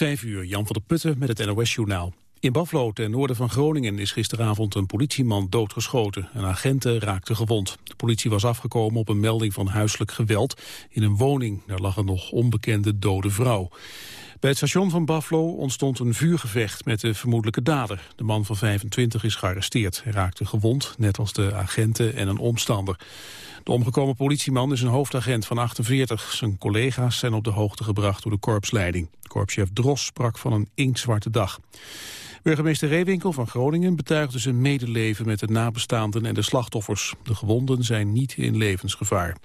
Vijf uur, Jan van der Putten met het NOS-journaal. In Baflo, ten noorden van Groningen, is gisteravond een politieman doodgeschoten. Een agenten raakte gewond. De politie was afgekomen op een melding van huiselijk geweld in een woning. Daar lag een nog onbekende dode vrouw. Bij het station van Buffalo ontstond een vuurgevecht met de vermoedelijke dader. De man van 25 is gearresteerd. Hij raakte gewond, net als de agenten en een omstander. De omgekomen politieman is een hoofdagent van 48. Zijn collega's zijn op de hoogte gebracht door de korpsleiding. Korpschef Dros sprak van een inktzwarte dag. Burgemeester Reewinkel van Groningen betuigde zijn medeleven met de nabestaanden en de slachtoffers. De gewonden zijn niet in levensgevaar.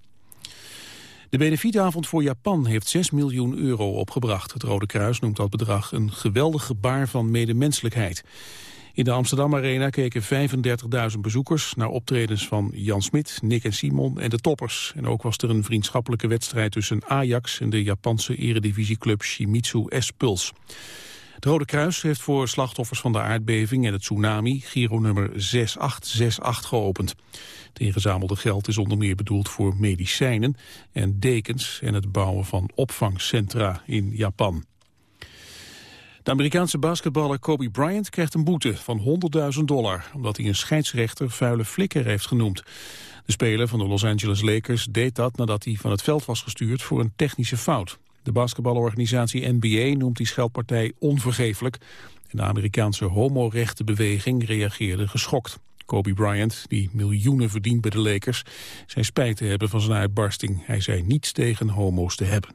De benefietavond voor Japan heeft 6 miljoen euro opgebracht. Het Rode Kruis noemt dat bedrag een geweldig gebaar van medemenselijkheid. In de Amsterdam Arena keken 35.000 bezoekers naar optredens van Jan Smit, Nick en Simon en de toppers. En ook was er een vriendschappelijke wedstrijd tussen Ajax en de Japanse eredivisieclub Shimizu S-Puls. Het Rode Kruis heeft voor slachtoffers van de aardbeving en het tsunami Giro nummer 6868 geopend. Het ingezamelde geld is onder meer bedoeld voor medicijnen en dekens en het bouwen van opvangcentra in Japan. De Amerikaanse basketballer Kobe Bryant krijgt een boete van 100.000 dollar... omdat hij een scheidsrechter vuile flikker heeft genoemd. De speler van de Los Angeles Lakers deed dat nadat hij van het veld was gestuurd voor een technische fout. De basketbalorganisatie NBA noemt die scheldpartij onvergeeflijk. En de Amerikaanse homorechtenbeweging reageerde geschokt. Kobe Bryant, die miljoenen verdient bij de Lakers, zei spijt te hebben van zijn uitbarsting. Hij zei niets tegen homo's te hebben.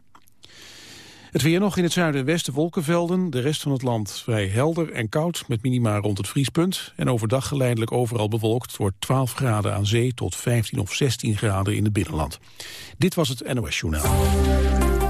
Het weer nog in het zuiden en westen wolkenvelden. De rest van het land vrij helder en koud met minima rond het vriespunt. En overdag geleidelijk overal bewolkt. wordt 12 graden aan zee tot 15 of 16 graden in het binnenland. Dit was het NOS Journaal.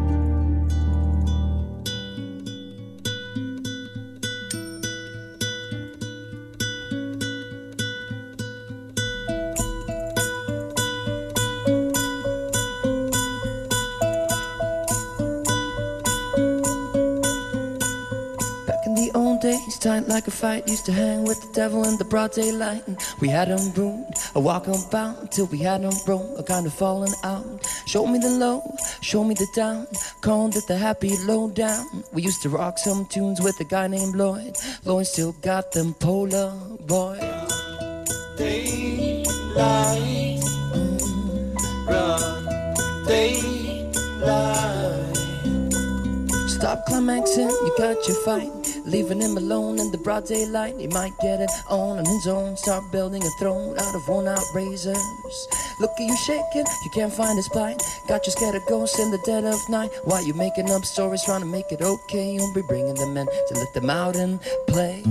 Like a fight. Used to hang with the devil in the broad daylight. And we had him rude, a walk about till we had him broke, a kind of falling out. Show me the low, show me the down. Called it the happy low down. We used to rock some tunes with a guy named Lloyd. Lloyd still got them polar boy. Daylight, mm, broad daylight. Stop climaxing, you got your fight. Leaving him alone in the broad daylight, he might get it on on his own. Start building a throne out of worn out razors. Look at you shaking, you can't find his plight. Got you scared of ghosts in the dead of night. Why you making up stories trying to make it okay? You'll be bringing them in to let them out and play.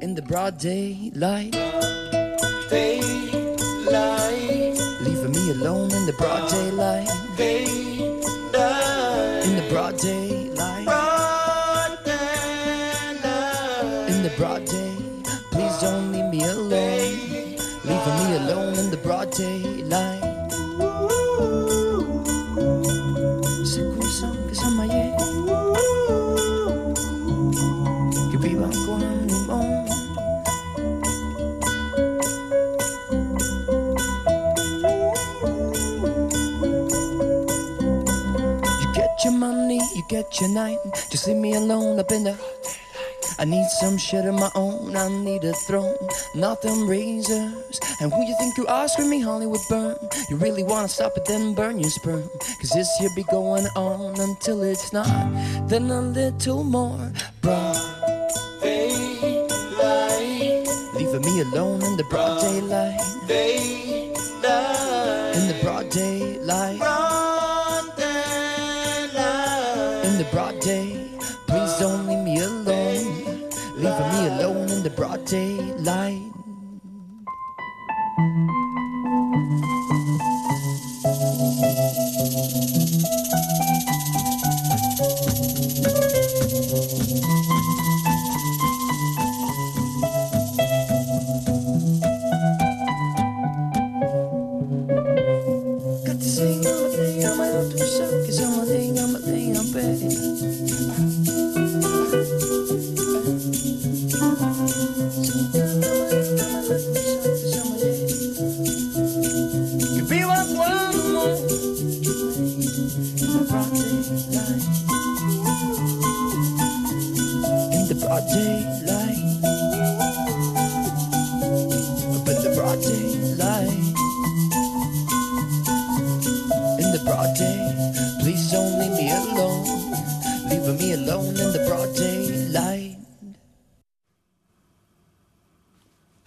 In the broad daylight. Daylight alone in the broad daylight. In the broad daylight. In the broad day. Please don't leave me alone. Leaving me alone in the broad daylight. Get your night. Just leave me alone up in the. I need some shit of my own. I need a throne, not them razors. And who you think you are screaming Hollywood burn? You really wanna stop it, then burn your sperm. Cause this here be going on until it's not. Then a little more broad daylight. Leaving me alone in the broad. Daylight.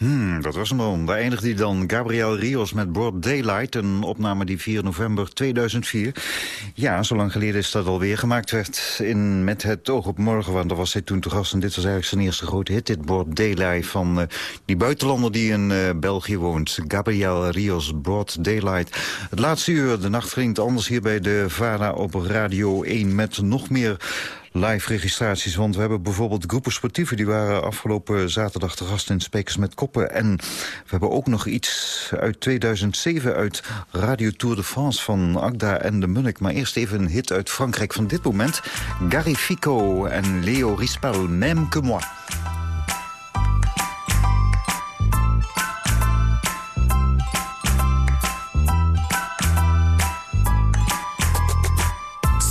Daar eindigt hij dan Gabriel Rios met Broad Daylight. Een opname die 4 november 2004. Ja, zo lang geleden is dat alweer gemaakt werd. In Met het oog op morgen, want daar was hij toen te gast. En dit was eigenlijk zijn eerste grote hit. Dit Broad Daylight van uh, die buitenlander die in uh, België woont. Gabriel Rios, Broad Daylight. Het laatste uur, de nacht klinkt anders hier bij de VARA op Radio 1. Met nog meer live registraties. Want we hebben bijvoorbeeld groepen sportieven... die waren afgelopen zaterdag te gast in Spekers met Koppen. En we hebben ook nog iets uit 2007 uit Radio Tour de France... van Agda en de Munnik. Maar eerst even een hit uit Frankrijk van dit moment. Gary Fico en Leo Rispel, Même que moi.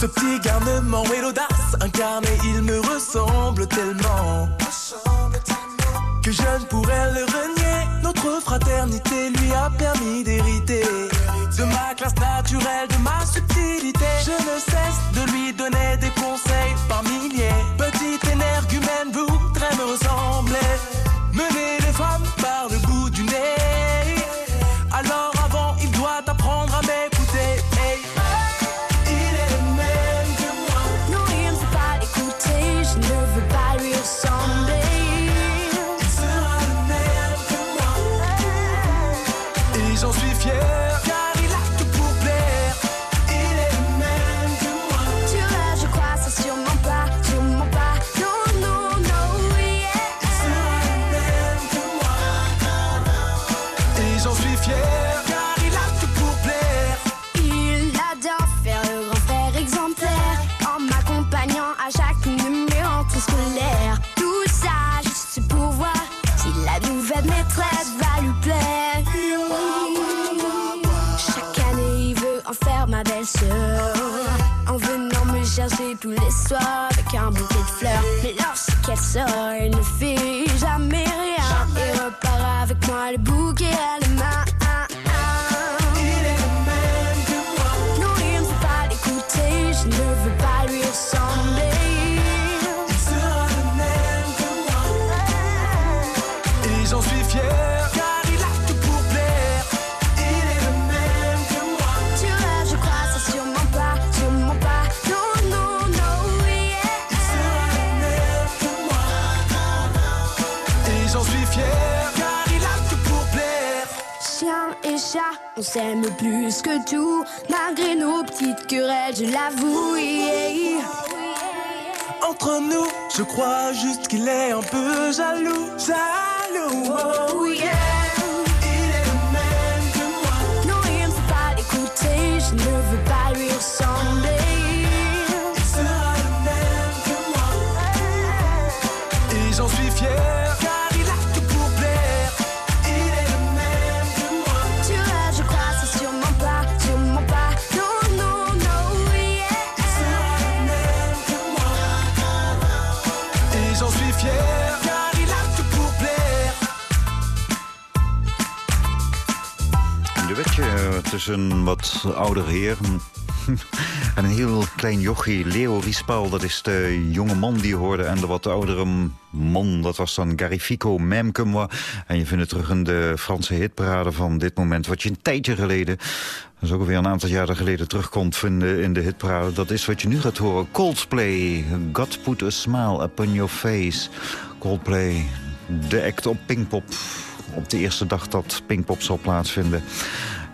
Ce petit garnement incarné, il me ressemble tellement que je ne pourrais le renier. Notre fraternité lui a permis d'hériter de ma classe naturelle, de ma subtilité. Je ne cesse de lui donner des conseils par milliers. S'aime plus que tout, malgré nos petites querelles, je l'avoue. Entre nous, je crois juste qu'il est un peu jaloux, jaloux. Oh, yeah. Il est le même que moi. Non, il ne faut pas l'écouter, je ne veux pas lui ressembler. Een wat ouder heer. en een heel klein jochie, Leo Rispal, dat is de jonge man die hoorde. En de wat oudere man, dat was dan Garifico Memcumwa. En je vindt het terug in de Franse hitparade van dit moment. Wat je een tijdje geleden, dat is ook alweer een aantal jaren geleden... terugkomt vinden in de hitparade. Dat is wat je nu gaat horen. Coldplay, God put a smile upon your face. Coldplay, de act op Pinkpop. Op de eerste dag dat Pinkpop zal plaatsvinden.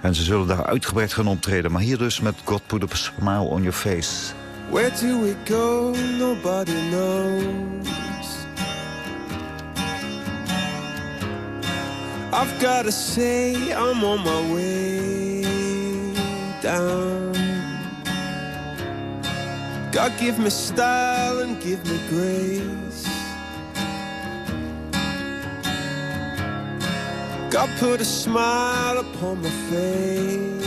En ze zullen daar uitgebreid gaan optreden. Maar hier dus met God Put a Smile on Your Face. Where do we go? Nobody knows. I've gotta say I'm on my way down. God give me style and give me grace. God put a smile upon my face.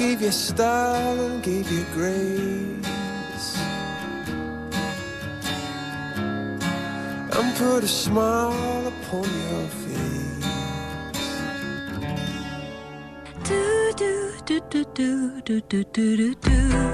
gave you style and gave you grace. And put a smile upon your face. Do do do do do do do do do.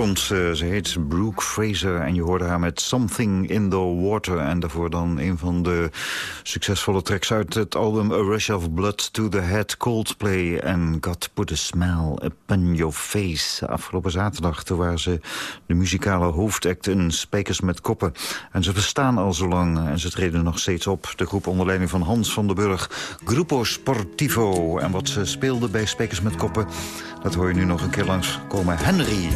Komt ze. Heet Brooke Fraser en je hoorde haar met Something in the Water. En daarvoor dan een van de succesvolle tracks uit het album A Rush of Blood to the Head, Coldplay. En God Put a Smile Upon Your Face. Afgelopen zaterdag toen waren ze de muzikale hoofdact in Spijkers met Koppen. En ze bestaan al zo lang en ze treden nog steeds op. De groep onder leiding van Hans van den Burg. Gruppo Sportivo. En wat ze speelden bij Spijkers met Koppen... dat hoor je nu nog een keer langskomen. Henry,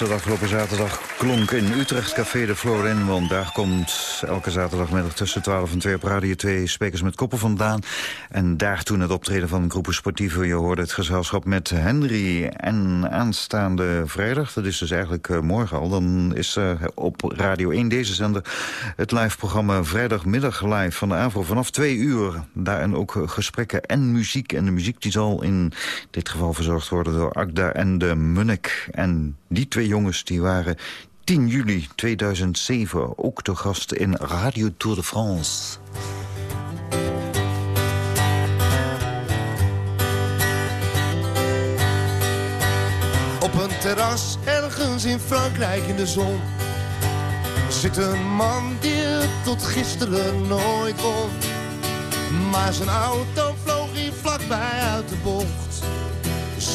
Het afgelopen zaterdag klonk in Utrecht Café de Florin. Want daar komt elke zaterdagmiddag tussen 12 en 2 op Radio 2 Spekers met Koppen vandaan. En daar toen het optreden van Groepen Sportivo. Je hoorde het gezelschap met Henry. En aanstaande vrijdag, dat is dus eigenlijk uh, morgen al... dan is op Radio 1 deze zender het live programma Vrijdagmiddag Live van de AVRO vanaf 2 uur. Daarin ook gesprekken en muziek. En de muziek die zal in dit geval verzorgd worden door Agda en de Munnik. En die twee jongens die waren 10 juli 2007 ook te gast in Radio Tour de France. Op een terras ergens in Frankrijk in de zon zit een man die tot gisteren nooit won. Maar zijn auto vloog hier vlakbij uit de bocht.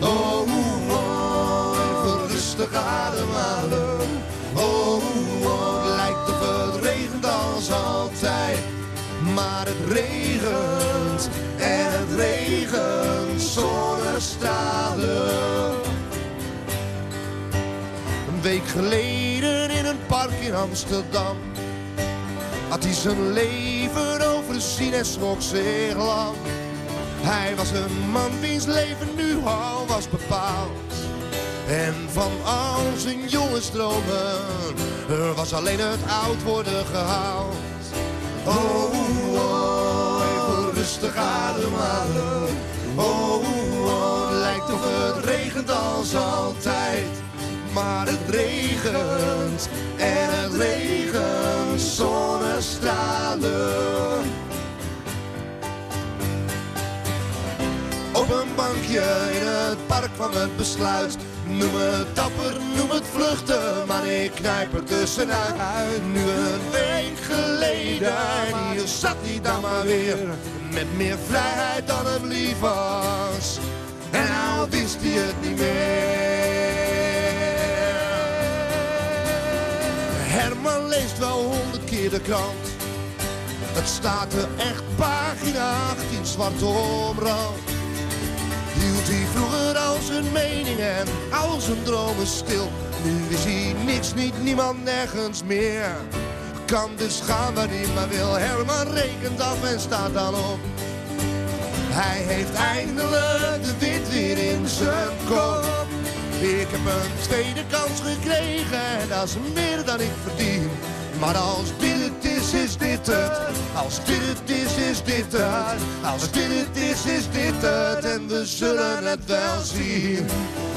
Oh, oh, even rustig ademhalen. Oh, oh, het lijkt of het regent als altijd. Maar het regent en het regent zonnestralen. Een week geleden in een park in Amsterdam had hij zijn leven overzien en schrok zich lang. Hij was een man wiens leven nu al was bepaald. En van al zijn jongensdromen er was alleen het oud worden gehaald. Oh, oh, even rustig ademhalen. Oh, oh, lijkt of het regent als altijd. Maar het regent en het regent zonnestralen. Een bankje in het park van het besluit. Noem het dapper, noem het vluchten, maar ik knijp er tussenuit. Nu een week geleden, en hier zat hij dan maar weer. Met meer vrijheid dan hem lief was. En nou wist hij het niet meer. Herman leest wel honderd keer de krant. Het staat er echt pagina 18 zwart omrand. Hield hij vroeger al zijn mening en al zijn dromen stil. Nu is hij niks, niet niemand, nergens meer. Kan dus gaan waar hij maar wil. Herman rekent af en staat dan op. Hij heeft eindelijk de wind weer in zijn kop. Ik heb een tweede kans gekregen en dat is meer dan ik verdien. Maar als is, dit het. Als dit het is, is dit het. Als dit het is, is dit het. En we zullen het wel zien.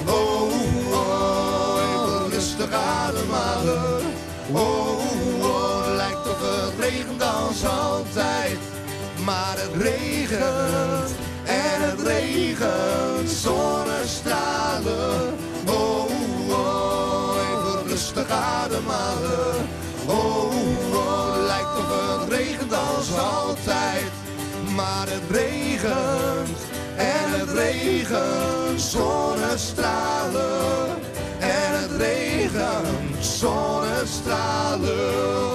Oh, oh, even rustig ademhalen. Oh, oh, lijkt of het regent als altijd. Maar het regent en het regent zonnestralen. Oh, oh, even rustig ademhalen. Oh, oh, Maar het regent en het regent zonnestralen. En het regent zonnestralen.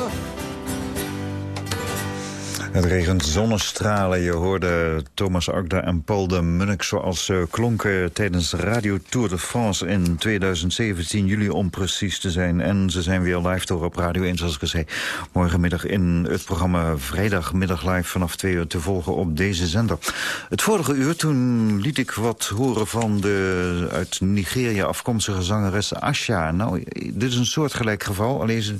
Het regent zonnestralen. Je hoorde Thomas Agda en Paul de Munnik zoals ze klonken tijdens Radio Tour de France in 2017 juli om precies te zijn. En ze zijn weer live door op Radio 1 zoals ik zei. Morgenmiddag in het programma Vrijdagmiddag live vanaf 2 uur te volgen op deze zender. Het vorige uur toen liet ik wat horen van de uit Nigeria afkomstige zangeres Asha. Nou, dit is een soortgelijk geval. Alleen ze-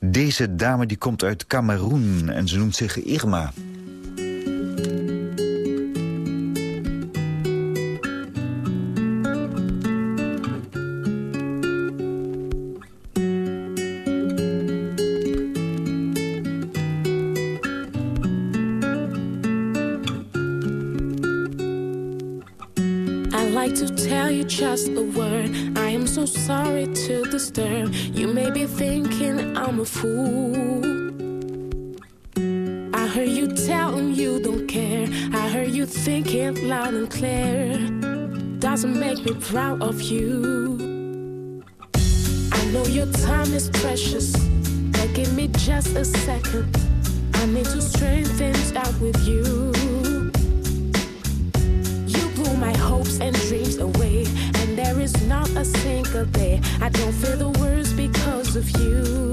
deze dame die komt uit Cameroen en ze noemt zich Irma. I like like to tell you just a word. I am so sorry to disturb. You may be thinking I'm a fool. Heard you telling you don't care. I heard you thinking loud and clear. Doesn't make me proud of you. I know your time is precious, but give me just a second. I need to straighten things out with you. You blew my hopes and dreams away, and there is not a single day I don't feel the worst because of you.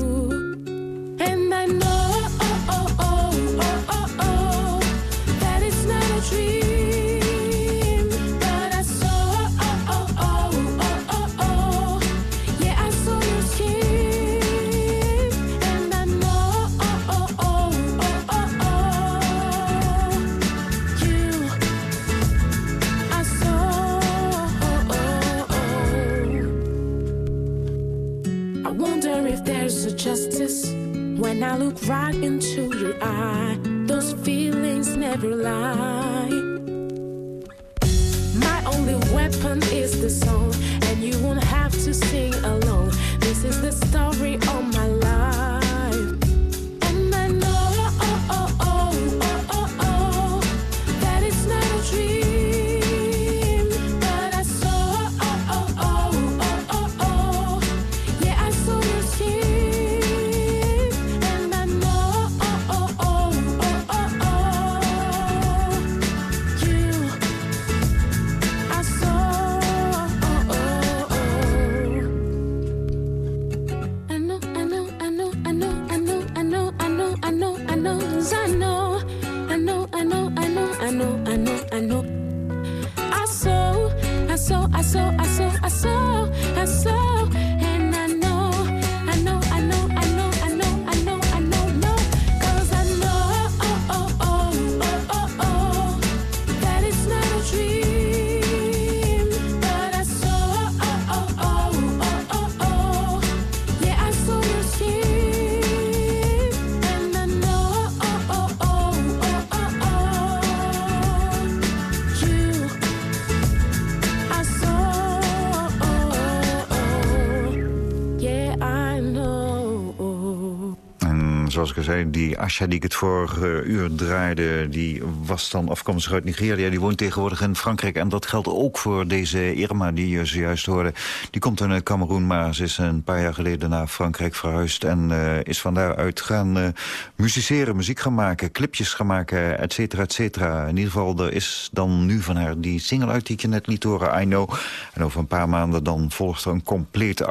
Zei, die Asha die ik het vorige uur draaide... die was dan afkomstig uit Nigeria. Die woont tegenwoordig in Frankrijk. En dat geldt ook voor deze Irma die je zojuist hoorde. Die komt uit Cameroen, maar ze is een paar jaar geleden naar Frankrijk verhuisd... en eh, is van daaruit gaan eh musiceren, muziek gaan maken... clipjes gaan maken, et cetera, et cetera. In ieder geval, er is dan nu van haar die single uit die ik je net liet horen, I Know. En over een paar maanden dan volgt er een compleet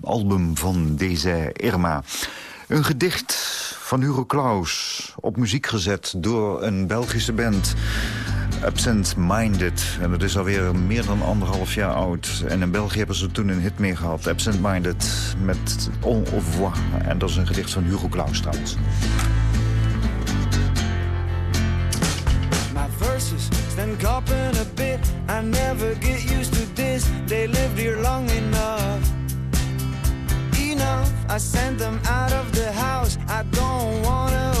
album van deze Irma. Een gedicht van Hugo Claus, op muziek gezet door een Belgische band. Absent Minded. En dat is alweer meer dan anderhalf jaar oud. En in België hebben ze toen een hit mee gehad. Absent Minded met On au revoir. En dat is een gedicht van Hugo Claus trouwens. My verses stand copping a bit. I never get used to this. They lived here long enough. I sent them out of the house. I don't wanna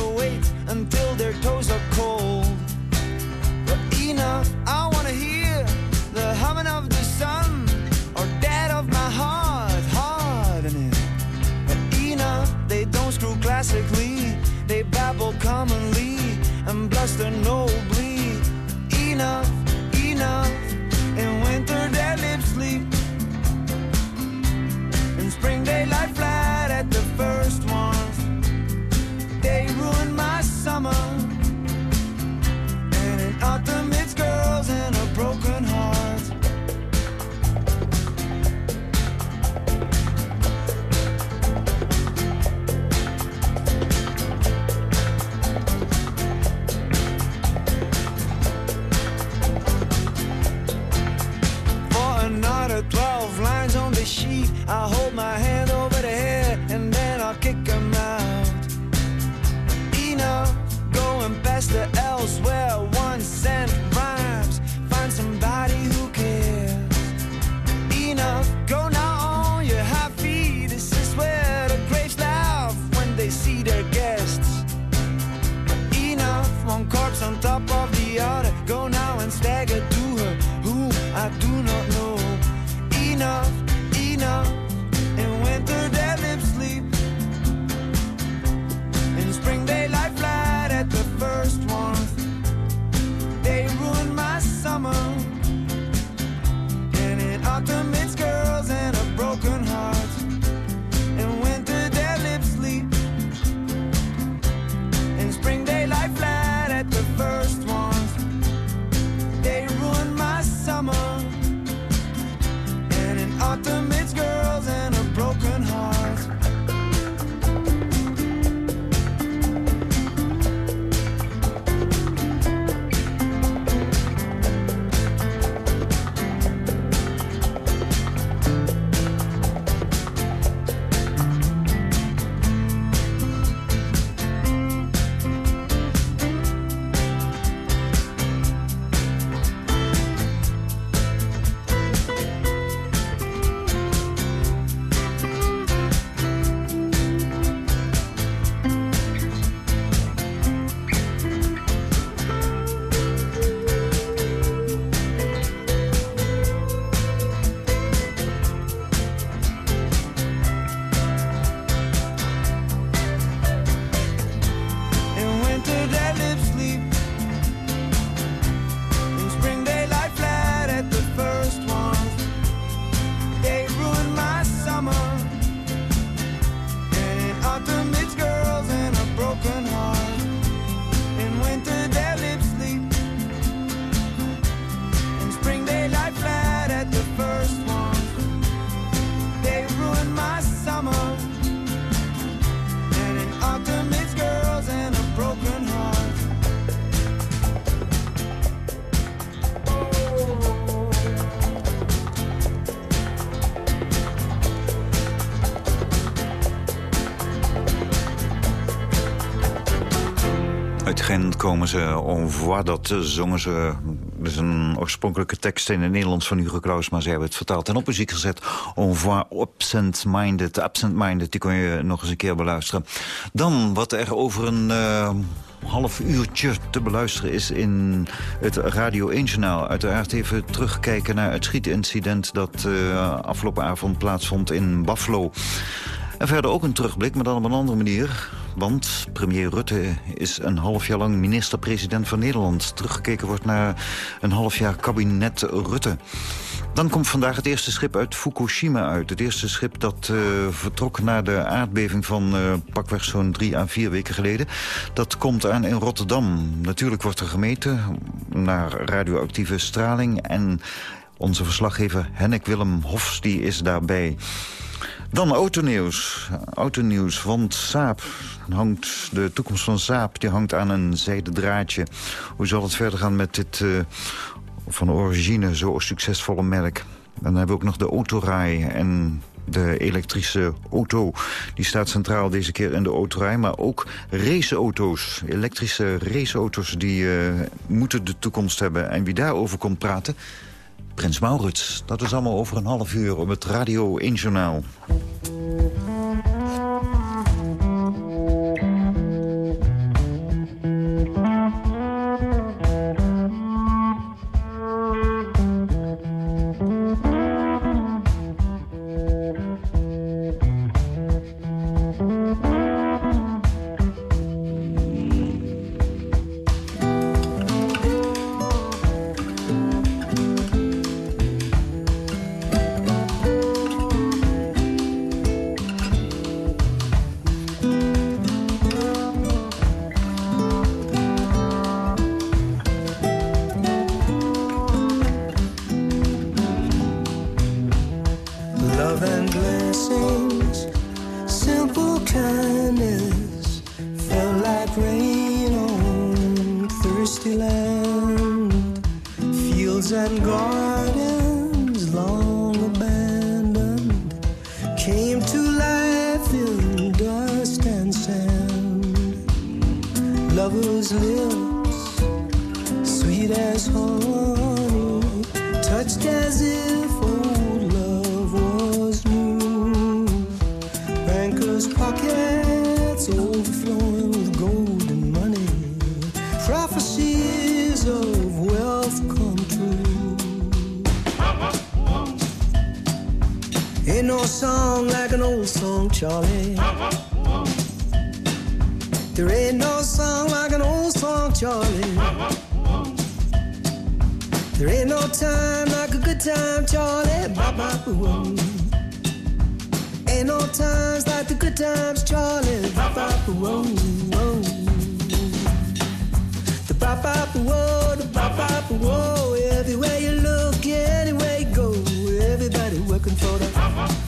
komen ze en voix, dat zongen ze. Dat is een oorspronkelijke tekst in het Nederlands van Hugo Claus... maar ze hebben het vertaald en op muziek gezet. En voix absent minded. Absent minded, die kon je nog eens een keer beluisteren. Dan wat er over een... Uh, half uurtje te beluisteren is in het Radio 1-journaal. Uiteraard even terugkijken naar het schietincident... dat uh, afgelopen avond plaatsvond in Buffalo. En verder ook een terugblik, maar dan op een andere manier. Want premier Rutte is een half jaar lang minister-president van Nederland. Teruggekeken wordt naar een half jaar kabinet Rutte. Dan komt vandaag het eerste schip uit Fukushima uit. Het eerste schip dat uh, vertrok na de aardbeving van uh, pakweg zo'n drie à vier weken geleden. Dat komt aan in Rotterdam. Natuurlijk wordt er gemeten naar radioactieve straling. En onze verslaggever Hennek Willem Hofs die is daarbij. Dan autonieuws. Autonieuws, want Saab hangt, de toekomst van Saab die hangt aan een zijden draadje. Hoe zal het verder gaan met dit uh, van origine zo succesvolle merk? dan hebben we ook nog de autorij en de elektrische auto. Die staat centraal deze keer in de autorij. Maar ook raceauto's, elektrische raceauto's... die uh, moeten de toekomst hebben. En wie daarover komt praten... Prins Maurits. Dat is allemaal over een half uur op het Radio 1 Journaal. blessings, simple kindness fell like rain on thirsty land, fields and gardens long abandoned came to life in dust and sand. Lovers live. old song, Charlie. There ain't no song like an old song, Charlie. There ain't no time like a good time, Charlie. Ain't no times like the good times, Charlie. The bye-bye, ooh, the bye-bye, ooh. Everywhere you look, anywhere you go, everybody working for the.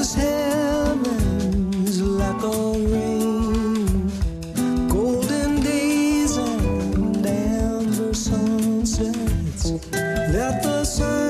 let the sun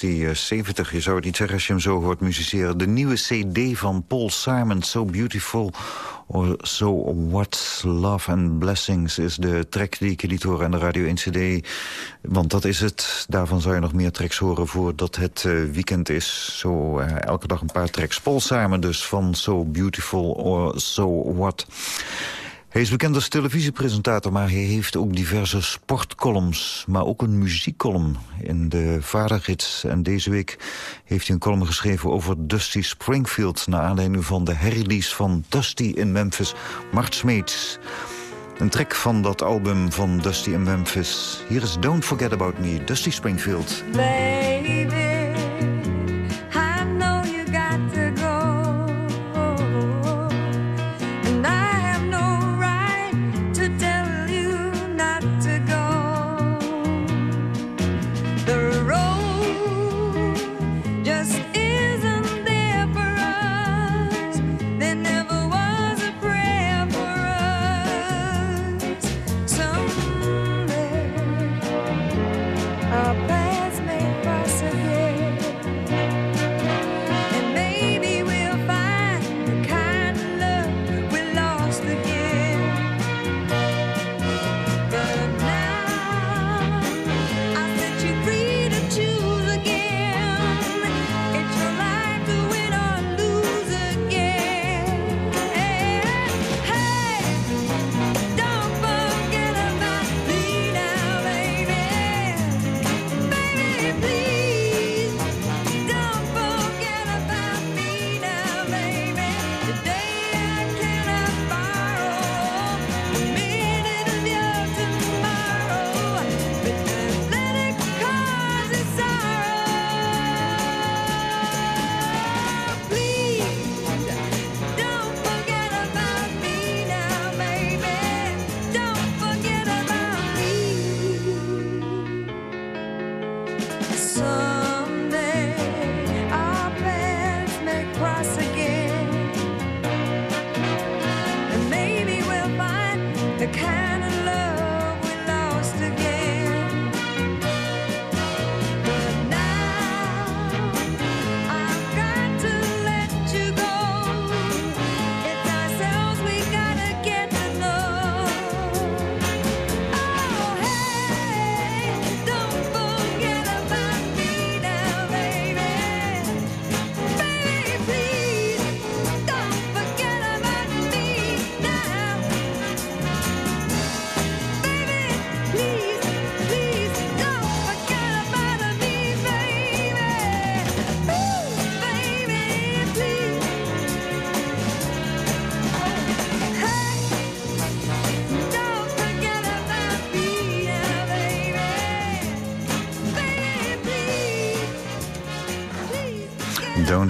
hij 70. Je zou het niet zeggen als je hem zo hoort musiceren. De nieuwe cd van Paul Simon, So Beautiful... Or so What's Love and Blessings is de track die ik liet horen aan de Radio 1 CD. Want dat is het. Daarvan zou je nog meer tracks horen voordat het eh, weekend is. Zo eh, elke dag een paar tracks. Paul Simon dus van So Beautiful or So What. Hij is bekend als televisiepresentator, maar hij heeft ook diverse sportcolumns. Maar ook een muziekcolumn in de Vadergids. En deze week heeft hij een column geschreven over Dusty Springfield... naar aanleiding van de herrelease van Dusty in Memphis, Mart Smeets. Een track van dat album van Dusty in Memphis. Hier is Don't Forget About Me, Dusty Springfield. Baby,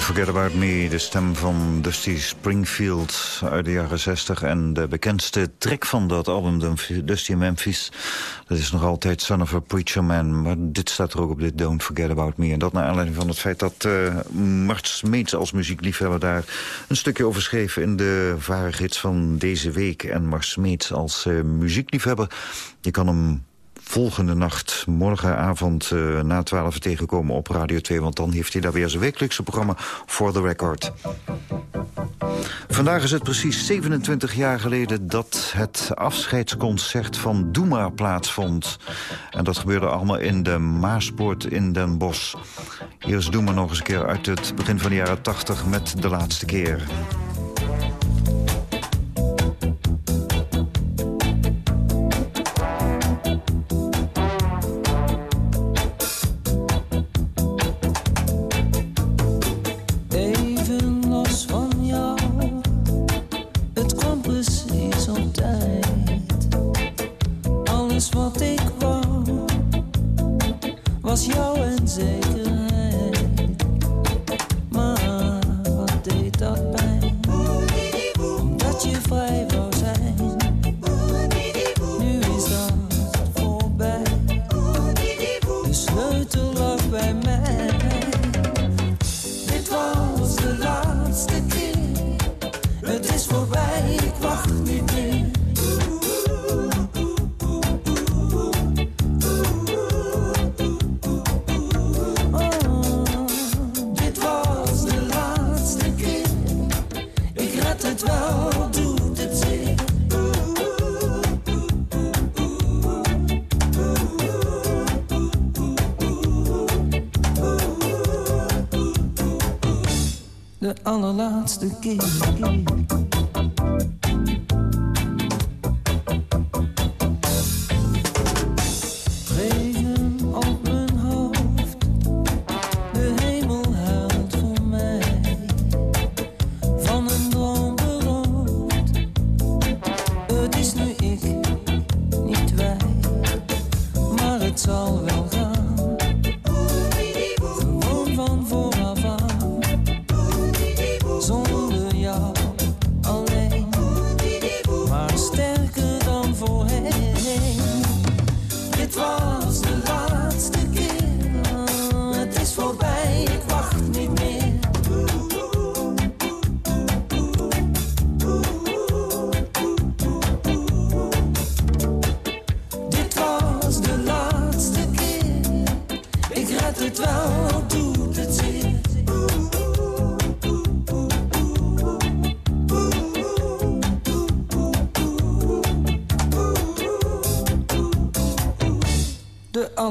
Forget About Me, de stem van Dusty Springfield uit de jaren 60. En de bekendste track van dat album, Dusty Memphis... dat is nog altijd Son of a Preacher Man. Maar dit staat er ook op dit Don't Forget About Me. En dat naar aanleiding van het feit dat uh, Mart Smeets als muziekliefhebber... daar een stukje over schreef in de varegids van deze week. En Mart Smeets als uh, muziekliefhebber, je kan hem volgende nacht, morgenavond uh, na 12 tegenkomen op Radio 2... want dan heeft hij daar weer zijn wekelijkse programma For the Record. Vandaag is het precies 27 jaar geleden dat het afscheidsconcert van Doema plaatsvond. En dat gebeurde allemaal in de Maaspoort in Den Bosch. Hier is Doema nog eens een keer uit het begin van de jaren 80 met de laatste keer.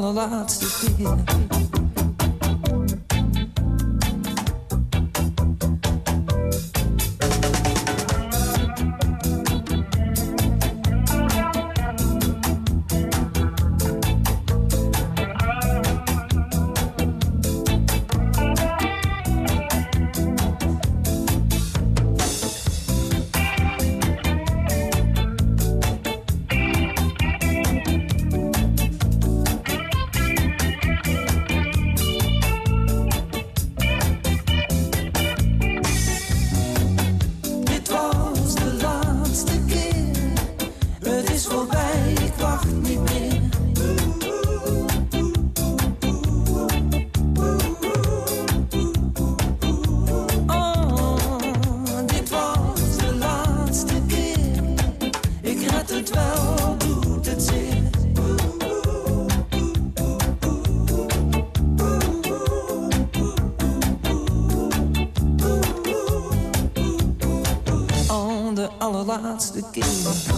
De allerlaatste keer. Dit allerlaatste keer.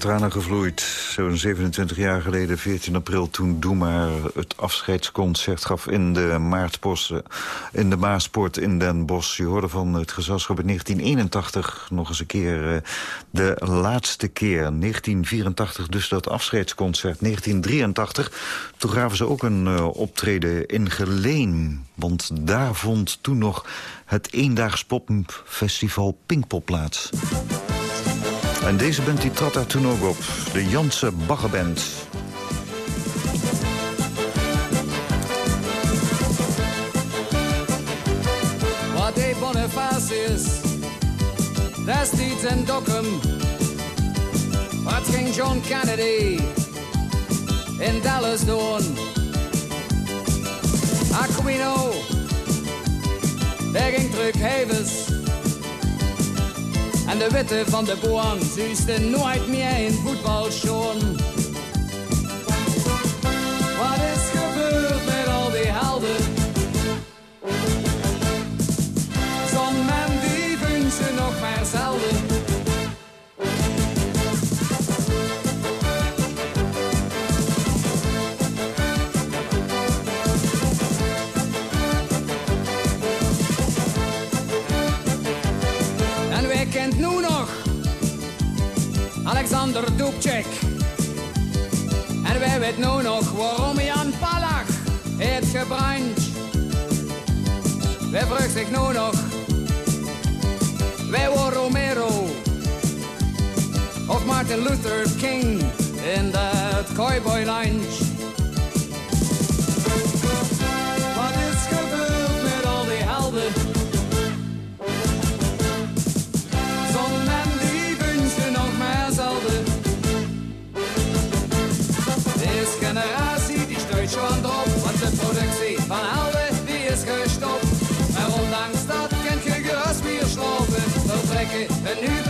Tranen gevloeid. Zo'n 27 jaar geleden, 14 april, toen Doe het afscheidsconcert gaf in de eh, in de Maasport in Den Bosch. Je hoorde van het gezelschap in 1981 nog eens een keer eh, de laatste keer. 1984 dus dat afscheidsconcert. 1983, toen gaven ze ook een eh, optreden in Geleen. Want daar vond toen nog het eendaags popfestival Pinkpop plaats. En deze band die trad daar toen ook op. De Janse Baggerband. Wat deed Bonifacius destijds in Dokkum? Wat ging John Kennedy in Dallas doen? Aquino, daar ging terug Havens. En de witte van de boan zuisten nooit meer in voetbalschoen. Wat Dubček. En wij weten nu nog waarom Jan Palach heeft gebrand. Wij vragen zich nu nog, wij waren Romero. of Martin Luther King in dat cowboy lunch. Een nieuw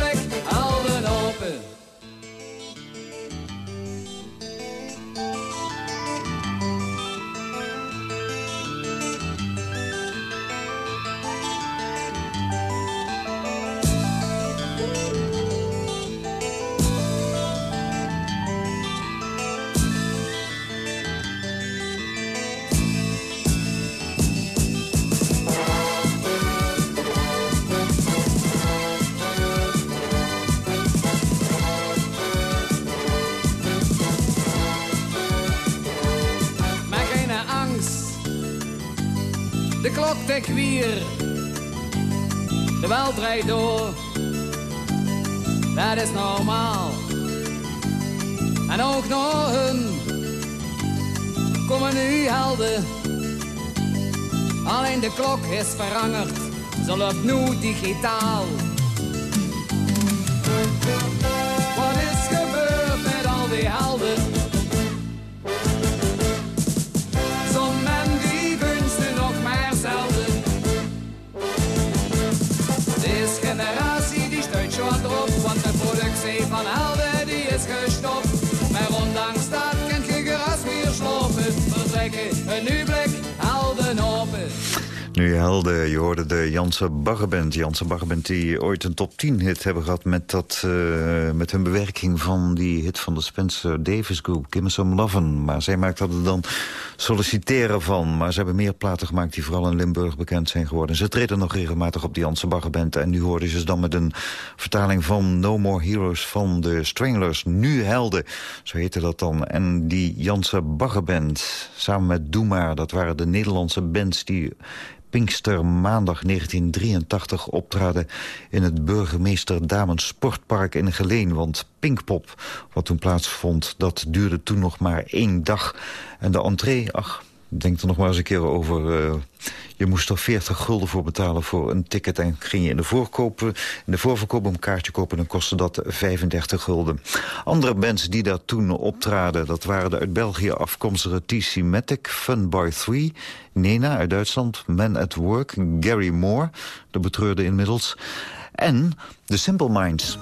draait door. Dat is normaal. En ook nog hun komen nu helden. Alleen de klok is veranderd, ze loopt nu digitaal. Wat is gebeurd met al die helden? Vertrekken een Nu helden, je hoorde de Janse Baggerband. Janse Baggerband die ooit een top 10 hit hebben gehad... Met, dat, eh, met hun bewerking van die hit van de Spencer Davis Group, Give Me Some Lovin'. Maar zij maakten er dan solliciteren van. Maar ze hebben meer platen gemaakt die vooral in Limburg bekend zijn geworden. Ze treden nog regelmatig op die Janse Baggerband. En nu hoorden ze dan met een vertaling van No More Heroes van de Stranglers. Nu helden, zo heette dat dan. En die Janse Baggerband, samen met Doe Maar... dat waren de Nederlandse bands die Pinkster maandag 1983 optraden in het burgemeester Damen Sportpark in Geleen. Want Pinkpop, wat toen plaatsvond, dat duurde toen nog maar één dag. En de entree, ach, denk er nog maar eens een keer over. eh, je moest er 40 gulden voor betalen voor een ticket. En ging je in de, voorkoop, in de voorverkoop een kaartje kopen, dan kostte dat 35 gulden. Andere bands die daar toen optraden, dat waren de uit België afkomstige TC Matic, Fun Bar 3, Nena uit Duitsland, Man at Work, Gary Moore, de betreurde inmiddels, en The Simple Minds.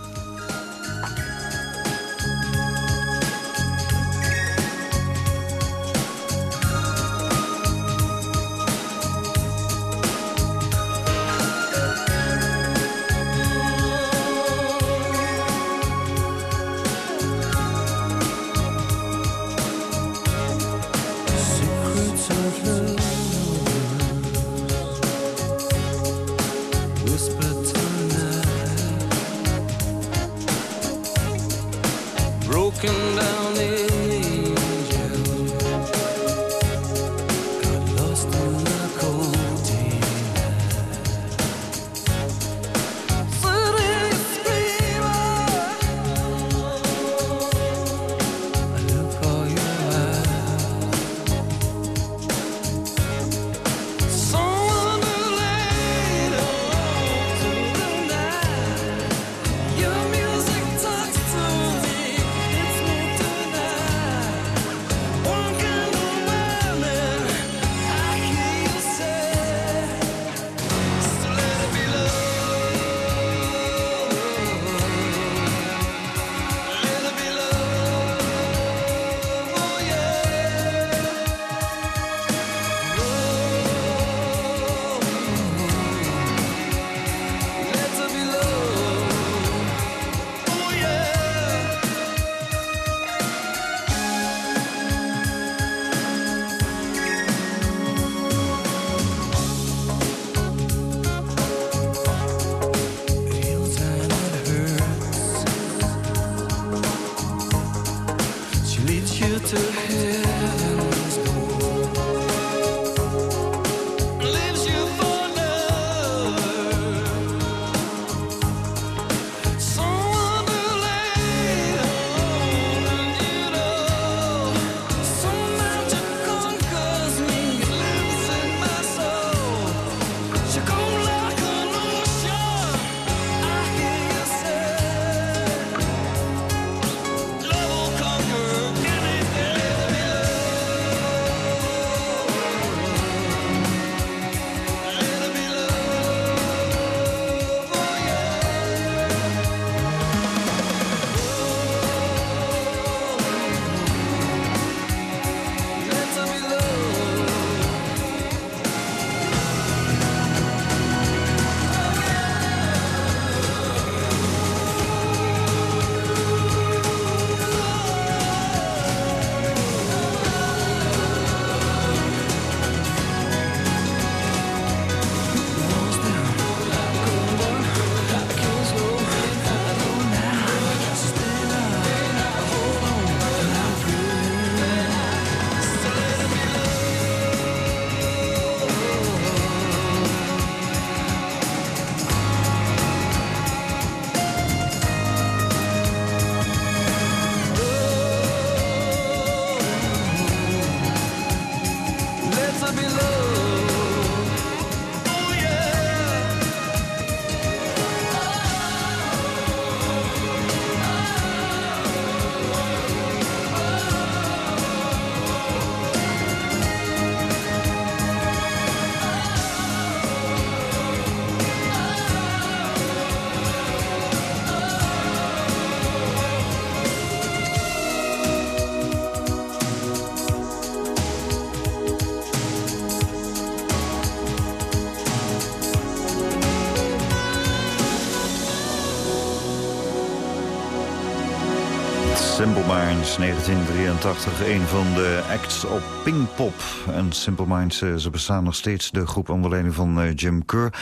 Simple Minds, 1983. Een van de acts op Pinkpop. En Simple Minds, eh, ze bestaan nog steeds, de groep onder leiding van eh, Jim Kerr.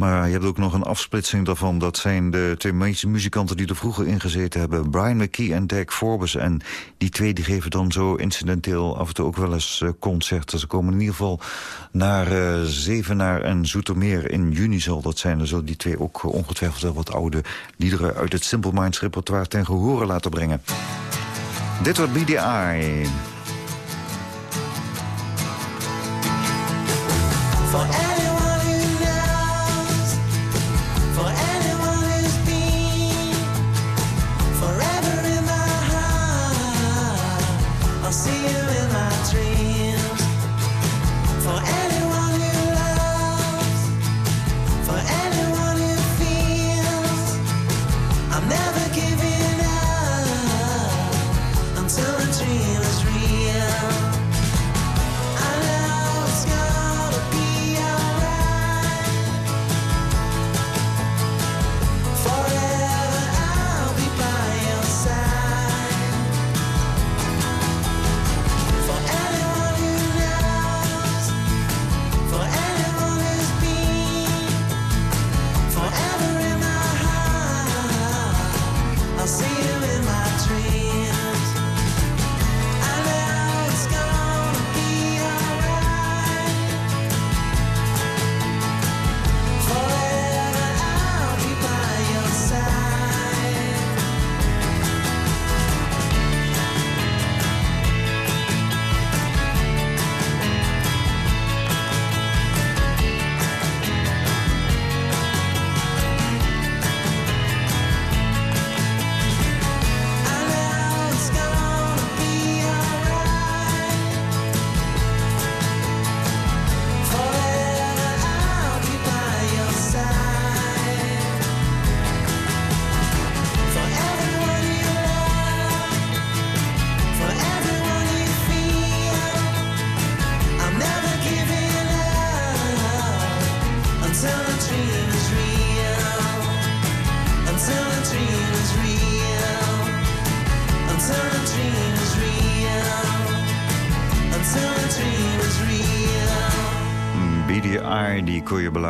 Maar je hebt ook nog een afsplitsing daarvan. Dat zijn de twee muzikanten die er vroeger in gezeten hebben. Brian McKee en Dak Forbes. En die twee die geven dan zo incidenteel af en toe ook wel eens eh, concerten. Ze komen in ieder geval naar eh, Zevenaar en Zoetermeer in juni zal dat zijn. Dan zullen die twee ook eh, ongetwijfeld wel wat oude liederen... uit het Simple Minds repertoire ten gehore laten brengen. Dit wordt BDI.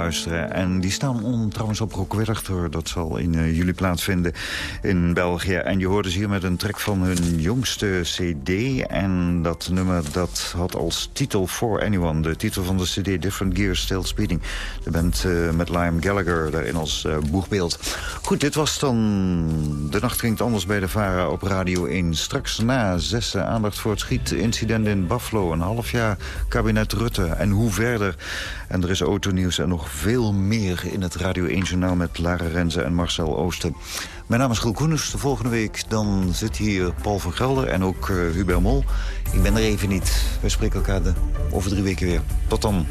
Beluisteren. En die staan on, trouwens op Rock Werchter. Dat zal in eh, juli plaatsvinden in België. En je hoorde ze hier met een track van hun jongste cd. En dat nummer dat had als titel For Anyone. De titel van de cd Different Gears Still Speeding. De band eh, met Liam Gallagher daarin als eh, boegbeeld. Goed, dit was dan De Nacht Klinkt Anders bij de VARA op Radio 1. Straks na zes aandacht voor het schietincident in Buffalo. Een half jaar kabinet Rutte. En hoe verder... En er is autonieuws en nog veel meer in het Radio 1-journaal... met Lara Renze en Marcel Oosten. Mijn naam is Giel Koeners. De volgende week dan zit hier Paul van Gelder en ook uh, Hubert Mol. Ik ben er even niet. Wij spreken elkaar de, over drie weken weer. Tot dan.